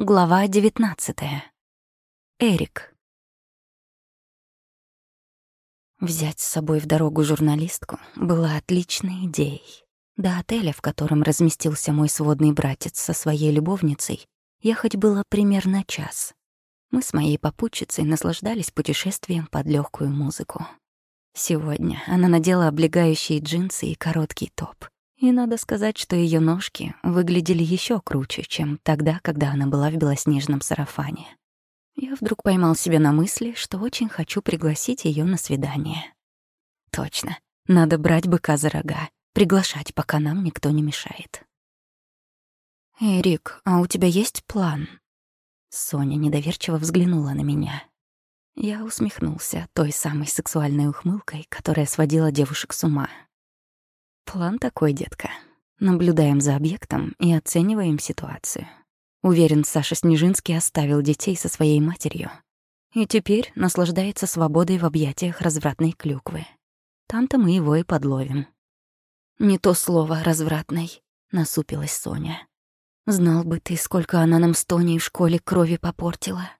Глава 19. Эрик. Взять с собой в дорогу журналистку была отличной идеей. До отеля, в котором разместился мой сводный братец со своей любовницей, ехать было примерно час. Мы с моей попутчицей наслаждались путешествием под легкую музыку. Сегодня она надела облегающие джинсы и короткий топ. И надо сказать, что ее ножки выглядели еще круче, чем тогда, когда она была в белоснежном сарафане. Я вдруг поймал себя на мысли, что очень хочу пригласить ее на свидание. Точно, надо брать быка за рога, приглашать, пока нам никто не мешает. «Эрик, а у тебя есть план?» Соня недоверчиво взглянула на меня. Я усмехнулся той самой сексуальной ухмылкой, которая сводила девушек с ума. План такой, детка. Наблюдаем за объектом и оцениваем ситуацию. Уверен, Саша Снежинский оставил детей со своей матерью. И теперь наслаждается свободой в объятиях развратной клюквы. Там-то мы его и подловим. «Не то слово, развратной», — насупилась Соня. «Знал бы ты, сколько она нам с Тоней в школе крови попортила.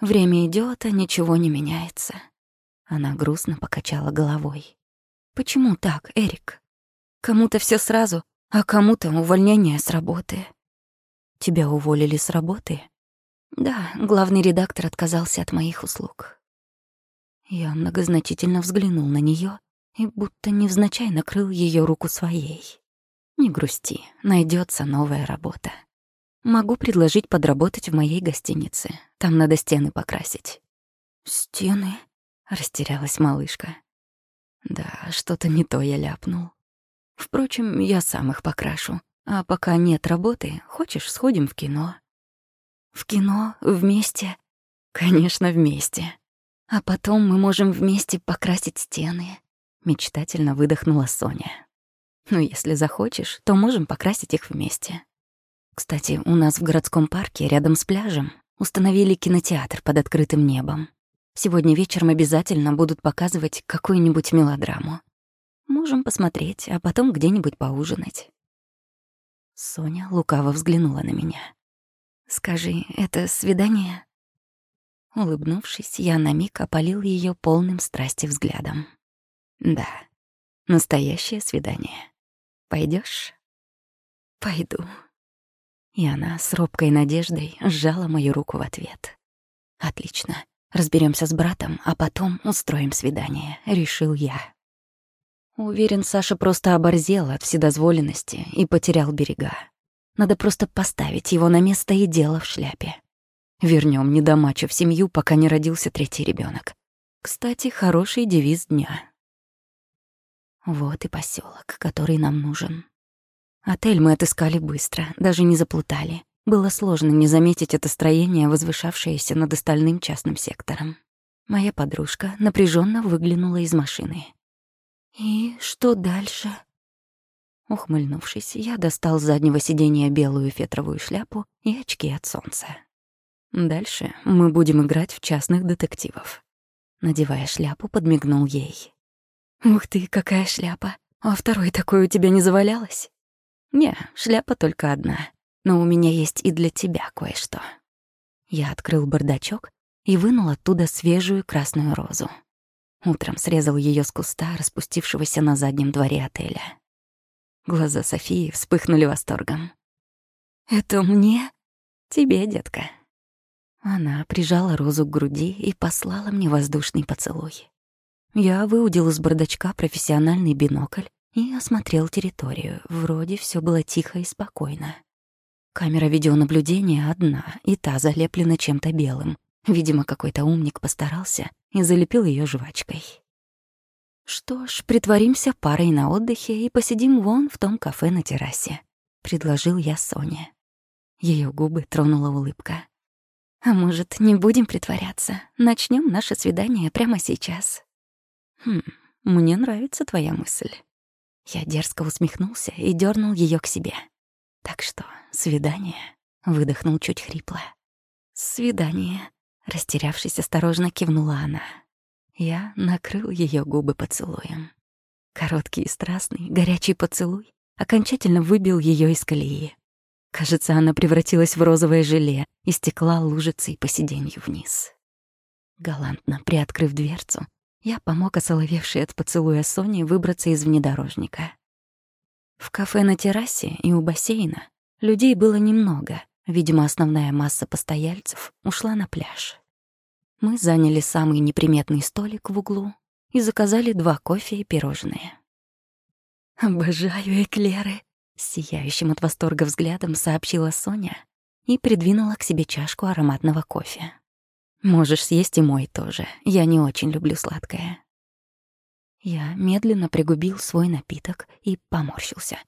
Время идет, а ничего не меняется». Она грустно покачала головой. «Почему так, Эрик?» Кому-то все сразу, а кому-то увольнение с работы. Тебя уволили с работы? Да, главный редактор отказался от моих услуг. Я многозначительно взглянул на нее и будто невзначай накрыл ее руку своей. Не грусти, найдется новая работа. Могу предложить подработать в моей гостинице. Там надо стены покрасить. Стены? Растерялась малышка. Да, что-то не то я ляпнул. Впрочем, я сам их покрашу. А пока нет работы, хочешь, сходим в кино? В кино? Вместе? Конечно, вместе. А потом мы можем вместе покрасить стены. Мечтательно выдохнула Соня. Ну, если захочешь, то можем покрасить их вместе. Кстати, у нас в городском парке рядом с пляжем установили кинотеатр под открытым небом. Сегодня вечером обязательно будут показывать какую-нибудь мелодраму. Можем посмотреть, а потом где-нибудь поужинать. Соня лукаво взглянула на меня. «Скажи, это свидание?» Улыбнувшись, я на миг опалил ее полным страсти взглядом. «Да, настоящее свидание. Пойдешь? «Пойду». И она с робкой надеждой сжала мою руку в ответ. «Отлично. Разберемся с братом, а потом устроим свидание», — решил я. Уверен, Саша просто оборзел от вседозволенности и потерял берега. Надо просто поставить его на место и дело в шляпе. Вернем недомача в семью, пока не родился третий ребенок. Кстати, хороший девиз дня. Вот и поселок, который нам нужен. Отель мы отыскали быстро, даже не заплутали. Было сложно не заметить это строение, возвышавшееся над остальным частным сектором. Моя подружка напряженно выглянула из машины. «И что дальше?» Ухмыльнувшись, я достал с заднего сиденья белую фетровую шляпу и очки от солнца. Дальше мы будем играть в частных детективов. Надевая шляпу, подмигнул ей. «Ух ты, какая шляпа! А второй такой у тебя не завалялась?» «Не, шляпа только одна, но у меня есть и для тебя кое-что». Я открыл бардачок и вынул оттуда свежую красную розу. Утром срезал ее с куста, распустившегося на заднем дворе отеля. Глаза Софии вспыхнули восторгом. «Это мне?» «Тебе, детка». Она прижала розу к груди и послала мне воздушный поцелуй. Я выудил из бардачка профессиональный бинокль и осмотрел территорию. Вроде все было тихо и спокойно. Камера видеонаблюдения одна, и та залеплена чем-то белым. Видимо, какой-то умник постарался и залепил ее жвачкой. «Что ж, притворимся парой на отдыхе и посидим вон в том кафе на террасе», — предложил я Соне. Ее губы тронула улыбка. «А может, не будем притворяться? Начнем наше свидание прямо сейчас?» «Хм, мне нравится твоя мысль». Я дерзко усмехнулся и дернул ее к себе. «Так что, свидание?» — выдохнул чуть хрипло. «Свидание», Растерявшись, осторожно кивнула она. Я накрыл ее губы поцелуем. Короткий и страстный, горячий поцелуй окончательно выбил ее из колеи. Кажется, она превратилась в розовое желе и стекла лужицей по сиденью вниз. Галантно приоткрыв дверцу, я помог осоловевшей от поцелуя Соне выбраться из внедорожника. В кафе на террасе и у бассейна людей было немного. Видимо, основная масса постояльцев ушла на пляж. Мы заняли самый неприметный столик в углу и заказали два кофе и пирожные. «Обожаю эклеры», — сияющим от восторга взглядом сообщила Соня и придвинула к себе чашку ароматного кофе. «Можешь съесть и мой тоже. Я не очень люблю сладкое». Я медленно пригубил свой напиток и поморщился.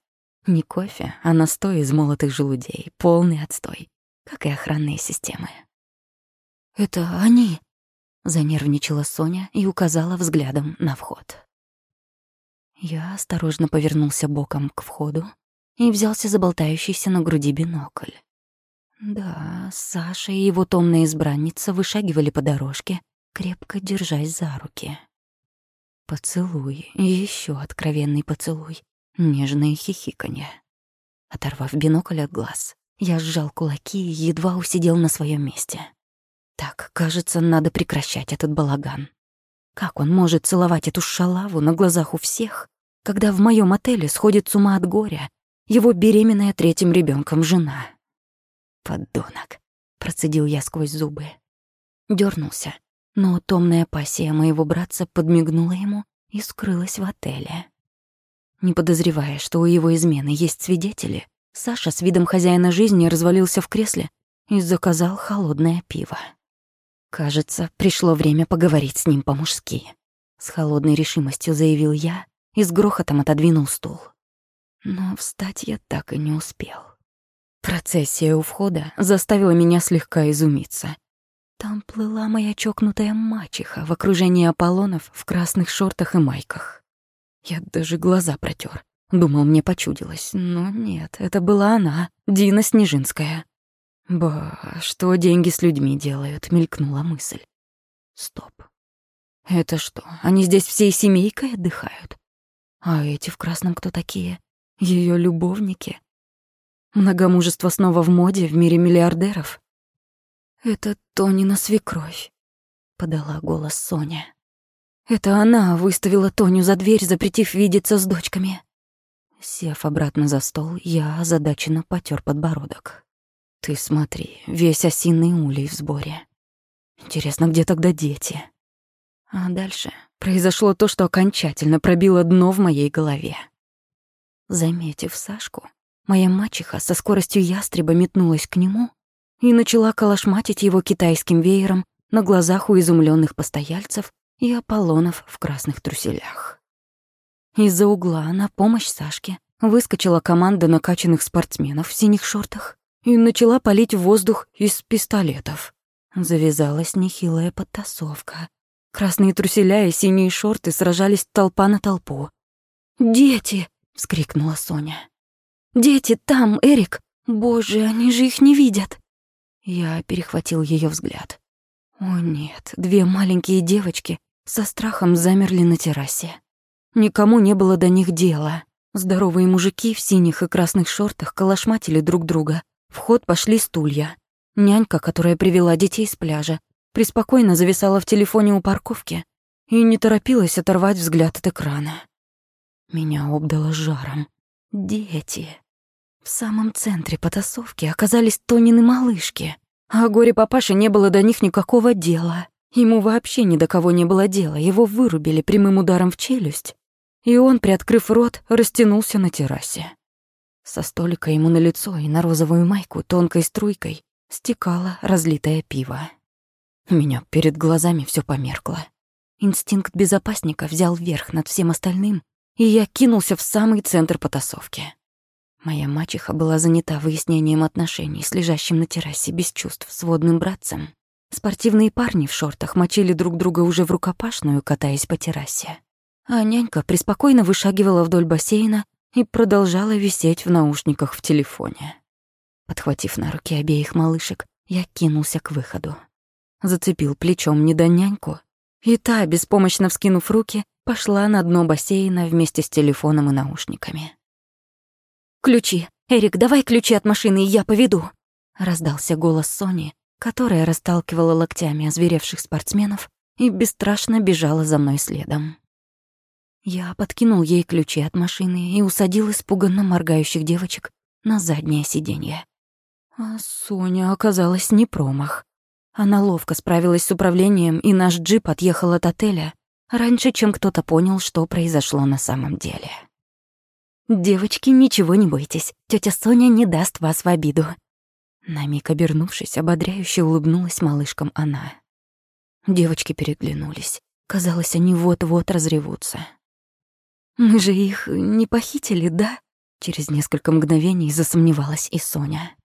Не кофе, а настой из молотых желудей, полный отстой, как и охранные системы. «Это они!» — занервничала Соня и указала взглядом на вход. Я осторожно повернулся боком к входу и взялся за болтающийся на груди бинокль. Да, Саша и его томная избранница вышагивали по дорожке, крепко держась за руки. Поцелуй, еще откровенный поцелуй, нежное хихиканье. Оторвав бинокль от глаз, я сжал кулаки и едва усидел на своем месте. Так, кажется, надо прекращать этот балаган. Как он может целовать эту шалаву на глазах у всех, когда в моем отеле сходит с ума от горя его беременная третьим ребенком жена? Подонок, процедил я сквозь зубы. Дернулся, но томная пассия моего братца подмигнула ему и скрылась в отеле. Не подозревая, что у его измены есть свидетели, Саша с видом хозяина жизни развалился в кресле и заказал холодное пиво. Кажется, пришло время поговорить с ним по-мужски. С холодной решимостью заявил я и с грохотом отодвинул стул. Но встать я так и не успел. Процессия у входа заставила меня слегка изумиться. Там плыла моя чокнутая мачеха в окружении Аполлонов в красных шортах и майках. Я даже глаза протер. Думал, мне почудилось, но нет, это была она, Дина Снежинская. Ба, что деньги с людьми делают, мелькнула мысль. Стоп. Это что, они здесь всей семейкой отдыхают? А эти в красном кто такие? Ее любовники? Многомужество снова в моде в мире миллиардеров? «Это Тонина свекровь», — подала голос Соня. «Это она выставила Тоню за дверь, запретив видеться с дочками». Сев обратно за стол, я озадаченно потер подбородок. «Ты смотри, весь осиный улей в сборе. Интересно, где тогда дети?» А дальше произошло то, что окончательно пробило дно в моей голове. Заметив Сашку, моя мачеха со скоростью ястреба метнулась к нему и начала колошматить его китайским веером на глазах у изумленных постояльцев и Аполлонов в красных труселях. Из-за угла на помощь Сашке выскочила команда накачанных спортсменов в синих шортах и начала палить воздух из пистолетов. Завязалась нехилая подтасовка. Красные труселя и синие шорты сражались толпа на толпу. «Дети!» — вскрикнула Соня. «Дети там, Эрик! Боже, они же их не видят!» Я перехватил ее взгляд. О нет, две маленькие девочки со страхом замерли на террасе. Никому не было до них дела. Здоровые мужики в синих и красных шортах калашматили друг друга. В ход пошли стулья. Нянька, которая привела детей с пляжа, преспокойно зависала в телефоне у парковки и не торопилась оторвать взгляд от экрана. Меня обдало жаром. Дети. В самом центре потасовки оказались Тонины малышки, а горе папаше не было до них никакого дела. Ему вообще ни до кого не было дела, его вырубили прямым ударом в челюсть, и он, приоткрыв рот, растянулся на террасе. Со столика ему на лицо и на розовую майку тонкой струйкой стекало разлитое пиво. У меня перед глазами все померкло. Инстинкт безопасника взял верх над всем остальным, и я кинулся в самый центр потасовки. Моя мачеха была занята выяснением отношений с лежащим на террасе без чувств сводным братцем. Спортивные парни в шортах мочили друг друга уже в рукопашную, катаясь по террасе. А нянька преспокойно вышагивала вдоль бассейна и продолжала висеть в наушниках в телефоне. Подхватив на руки обеих малышек, я кинулся к выходу. Зацепил плечом недоняньку, и та, беспомощно вскинув руки, пошла на дно бассейна вместе с телефоном и наушниками. «Ключи», «Эрик, давай ключи от машины, я поведу!» Раздался голос Сони, которая расталкивала локтями озверевших спортсменов и бесстрашно бежала за мной следом. Я подкинул ей ключи от машины и усадил испуганно моргающих девочек на заднее сиденье. А Соня оказалась не промах. Она ловко справилась с управлением, и наш джип отъехал от отеля раньше, чем кто-то понял, что произошло на самом деле. «Девочки, ничего не бойтесь, тетя Соня не даст вас в обиду». На миг обернувшись, ободряюще улыбнулась малышкам она. Девочки переглянулись. Казалось, они вот-вот разревутся. «Мы же их не похитили, да?» Через несколько мгновений засомневалась и Соня.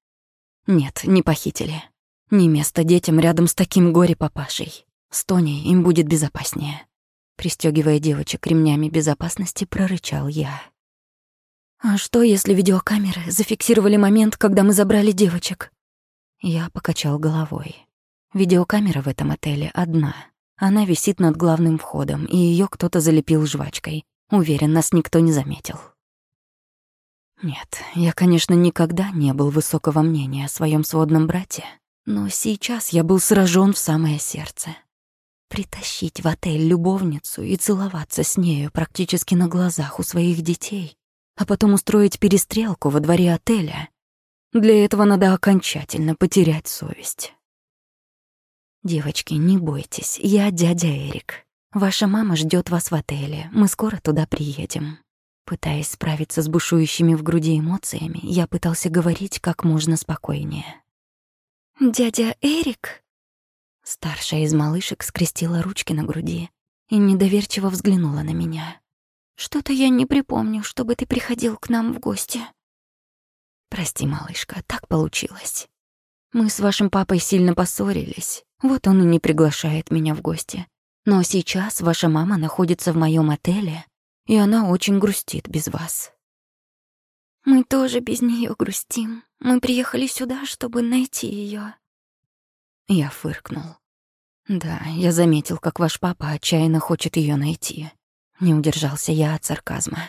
«Нет, не похитили. Не место детям рядом с таким горе-папашей. С Тоней им будет безопаснее». Пристёгивая девочек ремнями безопасности, прорычал я. «А что, если видеокамеры зафиксировали момент, когда мы забрали девочек?» Я покачал головой. Видеокамера в этом отеле одна. Она висит над главным входом, и её кто-то залепил жвачкой. Уверен, нас никто не заметил. Нет, я, конечно, никогда не был высокого мнения о своем сводном брате, но сейчас я был сражен в самое сердце. Притащить в отель любовницу и целоваться с нею практически на глазах у своих детей, а потом устроить перестрелку во дворе отеля. Для этого надо окончательно потерять совесть. Девочки, не бойтесь, я дядя Эрик. Ваша мама ждет вас в отеле, мы скоро туда приедем. Пытаясь справиться с бушующими в груди эмоциями, я пытался говорить как можно спокойнее. «Дядя Эрик?» Старшая из малышек скрестила ручки на груди и недоверчиво взглянула на меня. «Что-то я не припомню, чтобы ты приходил к нам в гости». «Прости, малышка, так получилось. Мы с вашим папой сильно поссорились, вот он и не приглашает меня в гости. Но сейчас ваша мама находится в моем отеле, и она очень грустит без вас. Мы тоже без нее грустим. Мы приехали сюда, чтобы найти ее. Я фыркнул. Да, я заметил, как ваш папа отчаянно хочет ее найти. Не удержался я от сарказма.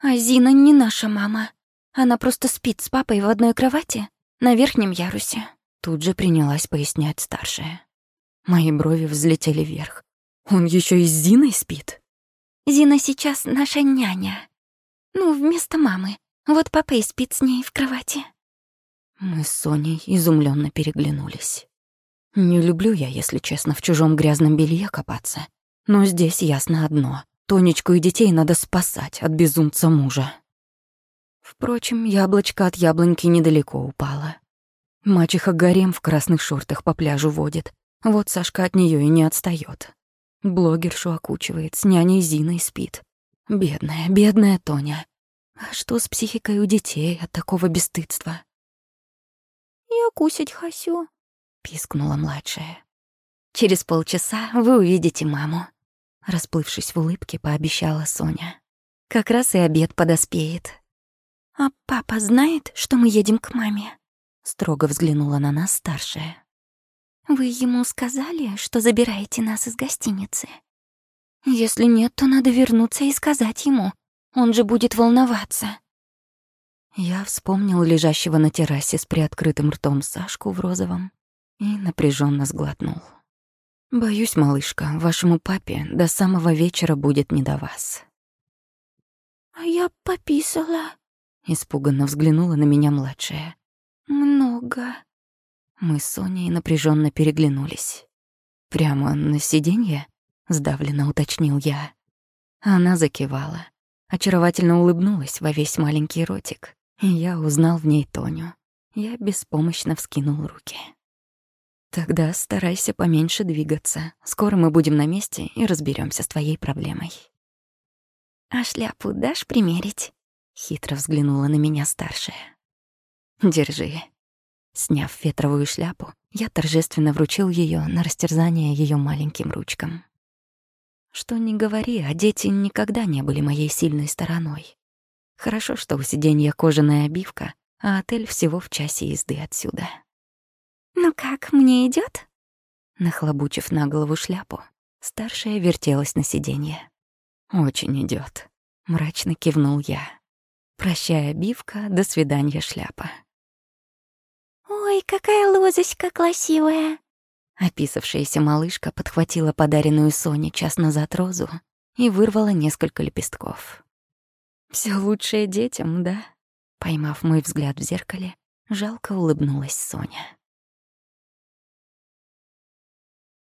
А Зина не наша мама. Она просто спит с папой в одной кровати на верхнем ярусе. Тут же принялась пояснять старшая. Мои брови взлетели вверх. Он еще и с Зиной спит? Зина сейчас наша няня. Ну, вместо мамы. Вот папа и спит с ней в кровати. Мы с Соней изумленно переглянулись. Не люблю я, если честно, в чужом грязном белье копаться. Но здесь ясно одно. Тонечку и детей надо спасать от безумца мужа. Впрочем, яблочко от яблоньки недалеко упало. Мачеха гарем в красных шортах по пляжу водит. Вот Сашка от нее и не отстает. Блогершу окучивает, с няней Зиной спит. Бедная, бедная Тоня. А что с психикой у детей от такого бесстыдства? «Я кусить хочу», — пискнула младшая. «Через полчаса вы увидите маму», — расплывшись в улыбке, пообещала Соня. «Как раз и обед подоспеет». «А папа знает, что мы едем к маме?» Строго взглянула на нас старшая. Вы ему сказали, что забираете нас из гостиницы? Если нет, то надо вернуться и сказать ему. Он же будет волноваться. Я вспомнил лежащего на террасе с приоткрытым ртом Сашку в розовом и напряженно сглотнул. Боюсь, малышка, вашему папе до самого вечера будет не до вас. А я пописала. Испуганно взглянула на меня младшая. Много. Мы с Соней напряженно переглянулись. «Прямо на сиденье?» — сдавленно уточнил я. Она закивала, очаровательно улыбнулась во весь маленький ротик, и я узнал в ней Тоню. Я беспомощно вскинул руки. «Тогда старайся поменьше двигаться. Скоро мы будем на месте и разберемся с твоей проблемой». «А шляпу дашь примерить?» — хитро взглянула на меня старшая. «Держи», Сняв фетровую шляпу, я торжественно вручил ее на растерзание ее маленьким ручкам. Что ни говори, а дети никогда не были моей сильной стороной. Хорошо, что у сиденья кожаная обивка, а отель всего в часе езды отсюда. «Ну как, мне идет? Нахлобучив на голову шляпу, старшая вертелась на сиденье. «Очень идет, мрачно кивнул я. Прощая обивка, до свидания шляпа. «Ой, какая лозочка красивая!» Описавшаяся малышка подхватила подаренную Соне час назад розу и вырвала несколько лепестков. Все лучшее детям, да?» Поймав мой взгляд в зеркале, жалко улыбнулась Соня.